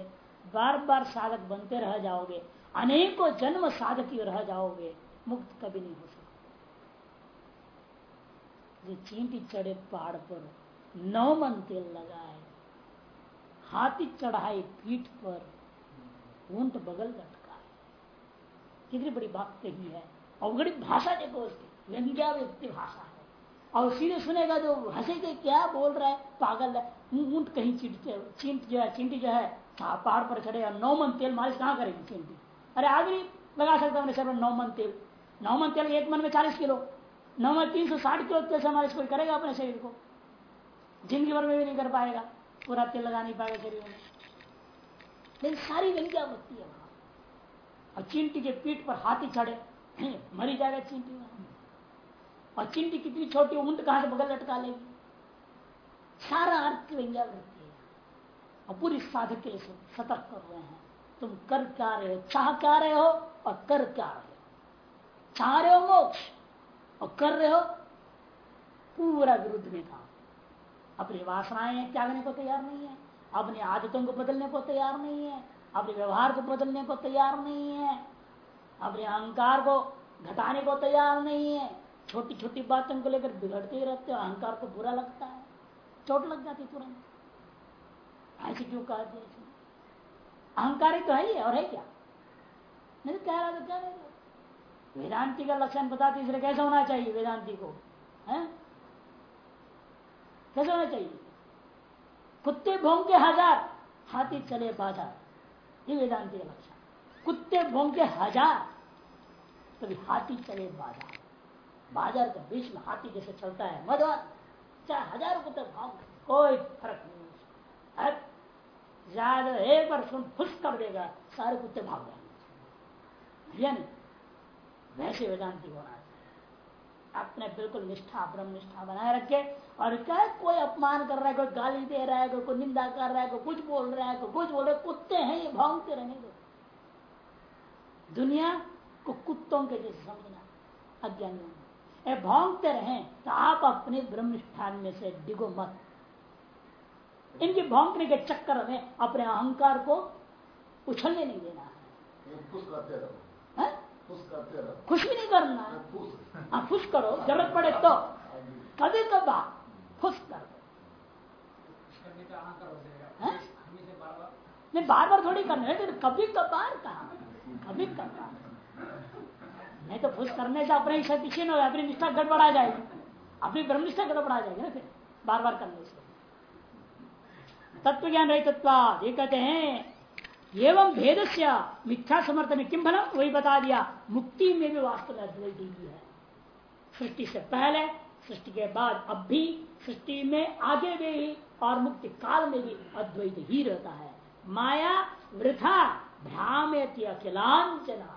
बार बार साधक बनते रह जाओगे, अनेकों जन्म साधक रह जाओगे, मुक्त कभी नहीं हो सकता। चींटी चढ़े पहाड़ पर, नौ मन तेल लगाए, हाथी चढ़ाए पीठ पर, ऊँट बगल लटका कितनी बड़ी बात कही है। अवगणित भाषा देखो उसकी व्यंग्या व्यक्ति भाषा। है और सीधे सुनेगा जो हंसेगे क्या बोल रहा है? पागल है। ऊँट कहीं चिंट जो है चिंटी जो है हाँ, पहाड़ पर चढ़े और नौ तेल मालिश कहाँ करेगी चिंटी? अरे आदमी लगा सकता अपने शरीर नौ तेल। नौ मन तेल एक मन में चालीस किलो। नौ मन तीन सौ साठ किलो तेल से मालिश कोई करेगा अपने शरीर को? ज़िंदगी भर में भी नहीं कर पाएगा। पूरा तेल लगा नहीं पाएगा शरीर में। लेकिन सारी व्यंग्या वृत्ति है और चिंटी के पीठ पर हाथी चढ़े मरी जाएगा चिंटी और चिंटी कितनी छोटी, ऊँट कहाँ से बगल लटका लेगी। सारा अर्थ व्यंग्या वृत्ति है। और पूरी साधक के लिए सतर्क कर रहे हैं। तुम कर क्या रहे हो? चाह क्या रहे हो? और कर क्या रहे हो? चाह रहे हो मोक्ष? और कर रहे हो? पूरा विरुद्ध में काम अपनी वासनाएँ त्यागने को तैयार नहीं है। अपनी आदतों को बदलने को तैयार नहीं है। अपने व्यवहार को बदलने को तैयार नहीं है। अपने अहंकार को घटाने को तैयार नहीं है। छोटी छोटी बातों को लेकर बिगड़ते ही रहते हो, अहंकार को बुरा लगता है। चोट लग जाती तुरंत। ऐसे क्यों कहा दिया अहंकार ही तो है ही, और है क्या? नहीं तो कह रहा था क्या वेदांति का लक्षण बताते इसलिए कैसे होना चाहिए वेदांति को? है? कैसे होना चाहिए? कुत्ते भोंगे हज़ार, हाथी चले बाज़ार। ये वेदांति का लक्षण। कुत्ते भोंगे हज़ार कभी हाथी चले बाज़ार। बाज़ार के बीच में हाथी जैसे चलता है मधुर चाहे हज़ारों कुत्ते भाव कोई फ़र्क नहीं ज़्यादा एक बार सुन फुस कर देगा, सारे कुत्ते भाग जाएँगे। वैसे वेदांति होना अपने बिल्कुल निष्ठा, ब्रह्म निष्ठा बनाए रखे और क्या कोई अपमान कर रहा है, कोई गाली दे रहा है, कोई निंदा कर रहा है, कोई कुछ बोल रहा है, कोई कुछ बोल रहा है, कुत्ते हैं ये, भागते रहने दो। दुनिया को कुत्तों के जैसे समझना अज्ञानियों भागते रहे तो आप अपने ब्रह्मस्थान में से डिगो मत। इनके भौंकने के चक्कर में अपने अहंकार को उछलने नहीं देना है। खुश भी नहीं करना हाँ। खुश। करो ज़रूरत पड़े तो। कभी कभार खुश कर दो। नहीं बार बार थोड़ी करना है कभी कभार कहा? कभी कभार। नहीं तो खुश करने से अपने शक्ति क्षीण हो, अपनी निष्ठा गड़बड़ा जाएगी। अपनी ब्रह्म निष्ठा गड़बड़ा जाएगी ना फिर बार बार करने से। तत्व ज्ञान रही तत्व ये कहते हैं, एवं भेद से मिथ्या समर्थन किम भलम वही बता दिया, मुक्ति में भी वास्तव में अद्वैत ही है। सृष्टि से पहले, सृष्टि के बाद अब भी सृष्टि में आगे भी और मुक्ति काल में भी अद्वैत ही रहता है। माया वृथा भ्रामेति अखिलांचना।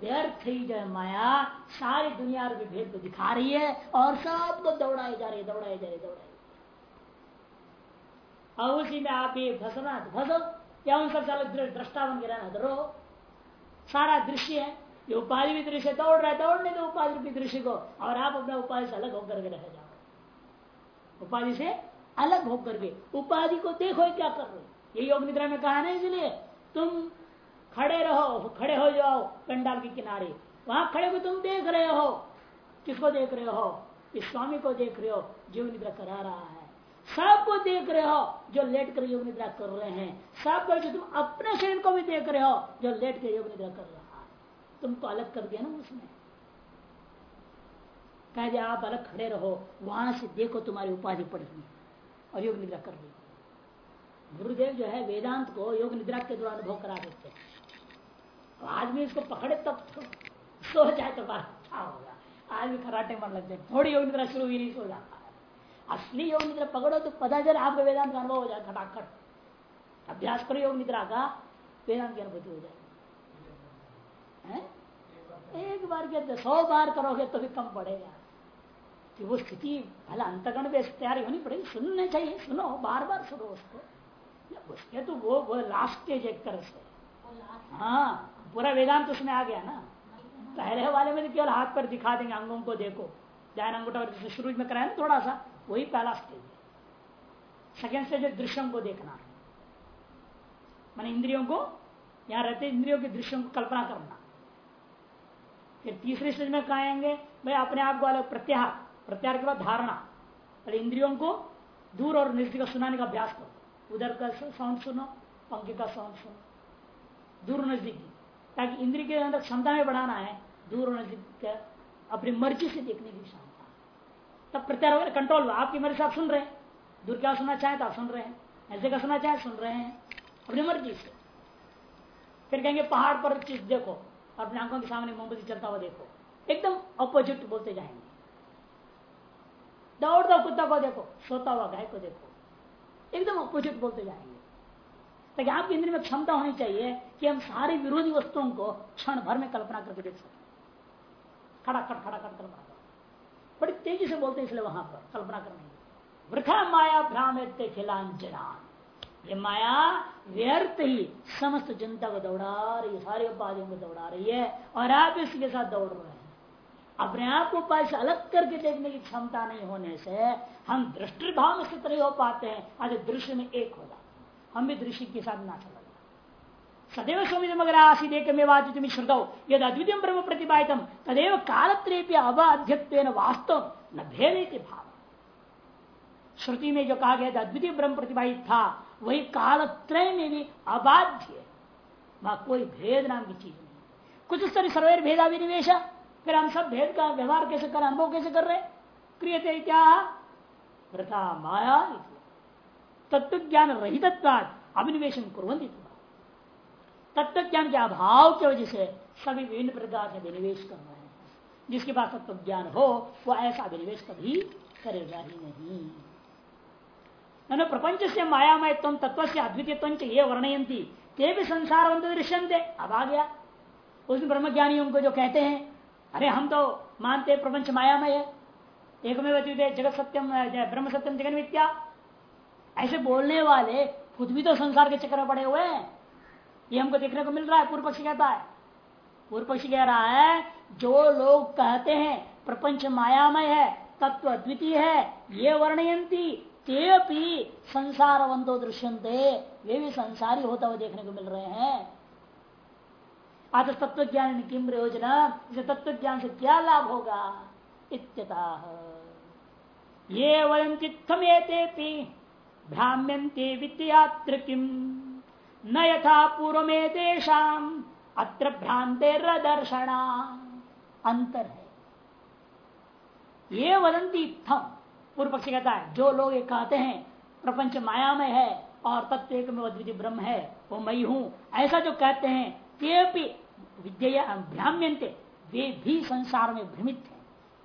व्यर्थ ही जो माया, सारी दुनिया के भेद को दिखा रही है और सबको दौड़ाई जा रही है दौड़ाई जा रही। दौड़ाई और उसी में आप ये फसना फसो या उन सब साल दृष्टा बन गिरा रहो। सारा दृश्य है। ये उपाधि भी दृश्य, दौड़ रहा है, दौड़ने दो उपाधि भी दृश्य को, और आप अपने उपाधि से अलग होकर के रह जाओ। उपाधि से अलग होकर के, उपाधि को देखो क्या कर रहे हो। ये योग निद्रा में कहा ना इसलिए, तुम खड़े रहो खड़े हो जाओ पंडाल के किनारे। वहाँ खड़े हो तुम देख रहे हो। किसको देख रहे हो? इस स्वामी को देख रहे हो, जो निद्रा करा रहा है। सबको देख रहे हो, जो लेट कर योग निद्रा कर रहे हैं। सब बैठे तुम अपने शरीर को भी देख रहे हो, जो लेट कर योग निद्रा कर रहा है। तुमको अलग कर दिया ना उसने। कह दिया आप अलग खड़े रहो, वहाँ से देखो तुम्हारी उपाधि पड़ और योग निद्रा कर रही गुरुदेव जो है वेदांत को योग निद्रा के द्वारा अनुभव करा देते हैं। आदमी इसको पकड़े तब तो सो जाए तो बात क्या होगा। आदमी खराटे मन लगते थोड़ी योग निद्रा शुरू ही नहीं सो जाता असली योग निद्रा पकड़ो तो पता चले आपका वेदांत का अनुभव हो जाए खटाखट अभ्यास करो योग निद्रा का वेदांत की अनुभूति हो जाए। एक बार के सौ बार करोगे तो भी कम पड़ेगा। कि वो स्थिति पहले अंतगण में तैयारी होनी पड़ेगी। सुनने चाहिए सुनो बार बार सुनो उसको। उसके तो वो वो लास्ट स्टेज एक तरह से। हाँ। पूरा वेदांत तो उसमें आ गया ना। पहले वाले में तो केवल हाथ पर दिखा देंगे, अंगों को देखो। जैन अंगूठा शुरू में कराया ना थोड़ा सा, वही पहला स्टेज है। सेकेंड स्टेज है दृश्यों को देखना। मान इंद्रियों को, यहाँ रहते इंद्रियों के दृश्यों को कल्पना करना। फिर तीसरे स्टेज में कहेंगे भाई अपने आप को अलग, प्रत्याहार। प्रत्याहार के बाद धारणा। पहले इंद्रियों को दूर और नज़दीक सुनाने का अभ्यास करो। उधर का साउंड सुनो, पंखे का साउंड सुनो। दूर नज़दीक। ताकि इंद्रिय के अंदर क्षमता में बढ़ाना है, दूर और नज़दीक अपनी मर्ज़ी से देखने की क्षमता। तब प्रत्यारोप कंट्रोल आपकी मर्ज़ी से आप सुन रहे हैं। दूर क्या सुनना चाहे तो आप सुन रहे हैं। ऐसे का सुनना चाहे, सुन रहे हैं। अपनी मर्ज़ी से। फिर कहेंगे, पहाड़ पर चीज़ देखो अपने आँखों के सामने मोमबत्ती चलता हुआ देखो। एकदम अपोजिट बोलते जाएँगे। दौड़ दो कुत्ता को देखो। सोता हुआ गाय को देखो। एकदम अपोजिट बोलते जाएँगे। ताकि आपके इंद्र में क्षमता होनी चाहिए कि हम सारी विरोधी वस्तुओं को क्षण भर में कल्पना करके देख सकें। खड़ा खड़, खड़ा कर कल्पना बड़ी तेज़ी से बोलते हैं, इसलिए वहाँ पर कल्पना करने वृथा माया भ्रामित खिलांजनान। ये माया व्यर्थ ही समस्त जनता को दौड़ा रही है, सारे उपाधियों को दौड़ा रही है, और आप इसके साथ दौड़ रहे हैं। अपने आप को उपाय से अलग करके देखने की क्षमता नहीं होने से हम दृष्टि भाव में स्थित नहीं हो पाते हैं, आज दृश्य में एक हो जाते हम भी दृश्य के साथ ना चला सदैव स्वामी मगर आसीद एक मेवाचित श्रुतौ यद अद्वितीय ब्रह्म प्रतिपादित तदेव कालत्रेपी अबाध्यत्व वास्तव न भेद भाव। श्रुति में जो कहा गया अद्वितीय ब्रह्म प्रतिपादित था, वही कालत्रय में भी अबाध्य वहाँ कोई भेद नाम की चीज़ नहीं कुछ स्तर सर्वेर भेदा विनिवेश, फिर हम सब भेद का व्यवहार कैसे कर, अनुभव कैसे कर रहे क्रियते क्या वृथा माया तत्व ज्ञान रहित अभिनिवेशन कुरंती तत्व ज्ञान के अभाव की वजह से सभी विभिन्न प्रकार से विनिवेश कर रहे हैं जिसके पास तत्व ज्ञान हो वो ऐसा विनिवेश कभी करेगा ही नहीं। प्रपंच से मायामय तुम तत्व से अद्वितीय ये वर्णयंती भी संसार दृश्यम थे अब आ गया। उस ब्रह्म ज्ञानियों को जो कहते हैं, अरे, हम तो मानते प्रपंच मायामय है। एक में जगत सत्यम, ब्रह्म सत्यम जगन मित्या ऐसे बोलने वाले खुद भी तो संसार के चक्कर में पड़े हुए हैं। ये हमको देखने को मिल रहा है, पूर्व पक्षी कहता है। पूर्व पक्षी कह रहा है, जो लोग कहते हैं, प्रपंच मायामय है, तत्व द्वितीय है, ये वर्णयंती ते भी संसार वंतो दृश्यंते वे भी संसारी होता हुआ देखने को मिल रहे हैं। आज तत्व ज्ञान किम प्रयोजना? इसे तत्व ज्ञान से क्या लाभ होगा? इत्यता। ये वयम चित्तम भ्राम्यंते विद्यात्र किम? न यथा पूर्व में देशाम अत्र भ्रांते दर्शना अंतर है। ये वदंती थम पूर्व पक्षी कहता है, जो लोग ये कहते हैं, प्रपंच माया में है और तत्व एक में अद्वितीय ब्रह्म है, वो मई हूँ ऐसा जो कहते हैं, ते भी विद्या भ्राम्यंते वे भी संसार में भ्रमित है।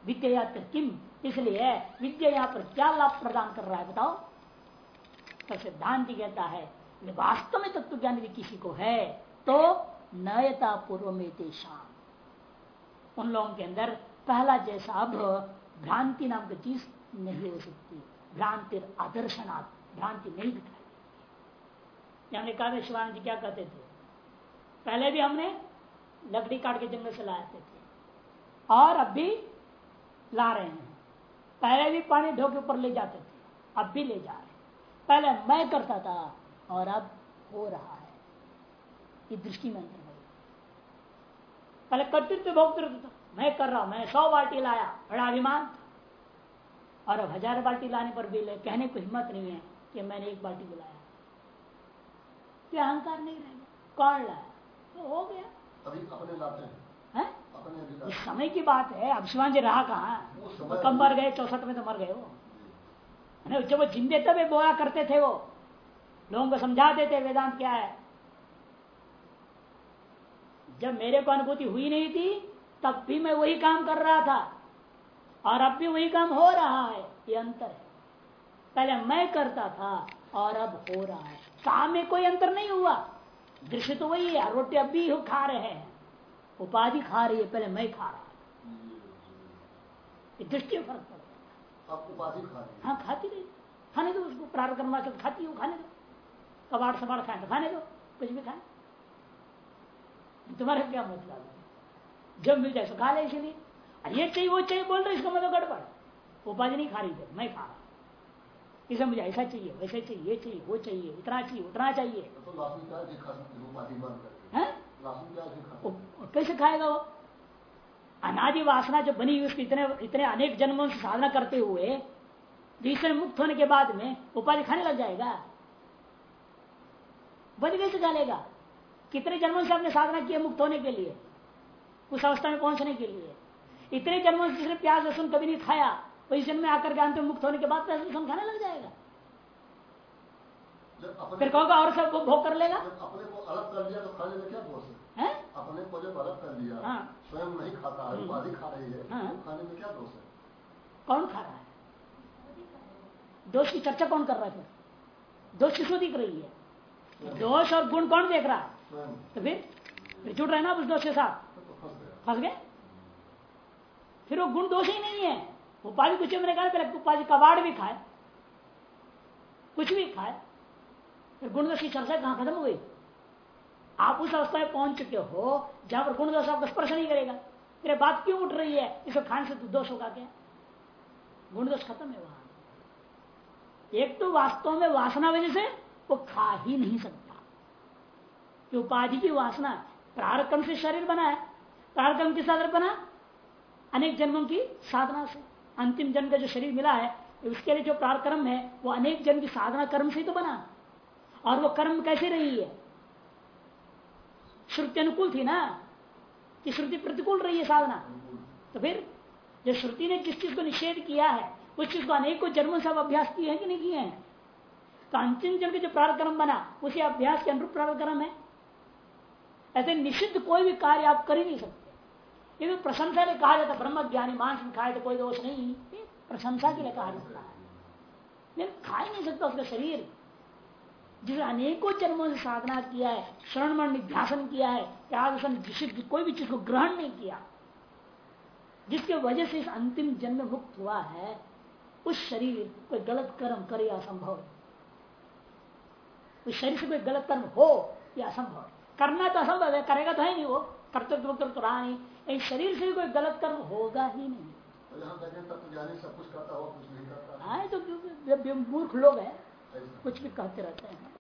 विद्या किम? इसलिए विद्या यहाँ पर क्या लाभ प्रदान कर रहा है, बताओ। तो सिद्धांत कहता है? वास्तव में तत्व ज्ञान यदि किसी को है तो नयता पूर्व में शाम। उन लोगों के अंदर पहला जैसा अब भ्रांति नाम की चीज़ नहीं हो सकती। भ्रांति आदर्शनाथ, भ्रांति नहीं दिखाई हमने कहा शिवानंद जी क्या कहते थे? पहले भी हमने लकड़ी काट के जंगल से लाते थे। और अब भी ला रहे हैं। पहले भी पानी ढो के ऊपर ले जाते थे, अब भी ले जा रहे पहले मैं करता था और अब हो रहा है। ये दृष्टि में अंतर पहले कर्तृत्व भोक्तृत्व था। मैं कर रहा हूँ मैंने सौ बाल्टी लाया बड़ा अभिमान था। और अब हज़ार बाल्टी लाने पर भी कहने को हिम्मत नहीं है कि मैंने एक बाल्टी बुलाया। क्या अहंकार नहीं रहेगा कौन लाया? तो हो गया। अभी अपने लाते हैं। है? इस समय की बात है। अब शिवान जी रहा कहा? तो कब मर गए चौसठ में तो मर गए वो। जब वो जिंदे तब बोया करते थे वो। लोगों को समझाते थे वेदांत क्या है। जब मेरे को अनुभूति हुई नहीं थी, तब भी मैं वही काम कर रहा था। और अब भी वही काम हो रहा है, ये अंतर है। पहले मैं करता था, और अब हो रहा है। काम में कोई अंतर नहीं हुआ। दृश्य तो वही है, रोटी अब भी खा रहे हैं। उपाधि खा रही है, पहले मैं खा रहा दृष्टि फ़र्क है। हाँ खाती रही खाने दो उसको प्रारंभ करना खाती हूँ खाने दो। कबाड़ सबाड़ खाए तो खाने दो कुछ भी खाए। तुम्हारा क्या मतलब जब मिल जाए खा ले इसलिए। ये चाहिए वो चाहिए बोल रहे इसका मतलब गड़बड़। उपाधि नहीं खा रही थे मैं खा रहा इसे मुझे ऐसा चाहिए वैसे चाहिए ये चाहिए वो चाहिए इतना चाहिए उतना चाहिए। तो कैसे खाएगा वो? अनादि वासना जो बनी हुई उसकी इतने इतने अनेक जन्मों से साधना करते हुए जिससे मुक्त होने के बाद में उपाधि खाने लग जाएगा। बच कैसे जालेगा कितने जन्मों से आपने साधना किया मुक्त होने के लिए? उस अवस्था में पहुँचने के लिए। इतने जन्मों से जिसने प्याज लहसुन कभी नहीं खाया वही जन्म में आकर के अंत मुक्त होने के बाद प्याज लहसुन खाने लग जाएगा। फिर कहोगा और सब भोग कर लेगा। अपने को अलग कर लिया तो खाने में क्या है? अपने को जब अलग कर लिया हाँ। स्वयं नहीं खाता है उपाधि खा रही है। हाँ। तो खाने में क्या दोष है? कौन खा रहा है? दोष की चर्चा कौन कर रहा है दोष किसको दिख रही है? दोष और गुण कौन देख रहा है? तो फिर जुड़ रहे ना उस दोष के साथ। फंस गए फिर वो गुण दोष ही नहीं है। उपाधि कुछ मैंने कहा पहले उपाधि कबाड़ भी खाए। कुछ भी खाए। फिर गुण दोष की चर्चा कहाँ खत्म हो गई? आप उस अवस्था में पहुँच चुके हो जहाँ पर गुण दोष आपका स्पर्श नहीं करेगा। मेरे बात क्यों उठ रही है? इसको खाने से दोष होगा क्या? गुण दोष खत्म है वहाँ। एक तो वास्तव में वासना वजह से वो खा ही नहीं सकता। कि उपाधि की वासना प्रारकम से शरीर बना है। प्रारकम के साधन बना अनेक जन्मों की साधना से। अंतिम जन्म का जो शरीर मिला है, उसके लिए जो प्रारकर्म है, वो अनेक जन्म की साधना कर्म से ही तो बना। और वो कर्म कैसे रही है? श्रुति अनुकूल थी ना कि श्रुति प्रतिकूल रही है साधना। तो फिर जो श्रुति ने जिस चीज़ को निषेध किया है, उस चीज़ को अनेकों जन्मों से अभ्यास किए हैं कि नहीं किए हैं? तो अंतिम जन्म के जो प्रारक्रम बना, उसी अभ्यास के अनुरूप प्रारक्रम है ऐसे निषिद्ध कोई भी कार्य आप कर ही नहीं सकते। ये तो प्रशंसा में कहा जाता ब्रह्म ज्ञानी मांस खाए तो कोई दोष नहीं। प्रशंसा के लिए कहा जाता है। खा ही नहीं सकता उसका शरीर। जिसने अनेकों जन्मों से साधना किया है श्रवण मन निध्यासन किया है क्या उसने कोई भी चीज़ को ग्रहण नहीं किया। जिसके वजह से इस अंतिम जन्म मुक्त हुआ है उस शरीर कोई गलत कर्म करे असंभव उस शरीर से कोई गलत कर्म हो या असंभव करना तो असंभव है करेगा तो है नहीं वो। कर्तव्य तो रहा नहीं शरीर से भी कोई गलत कर्म होगा ही नहीं। सब कुछ करता हो कुछ नहीं करता। हाँ तो मूर्ख लोग हैं कुछ भी कहते रहते हैं।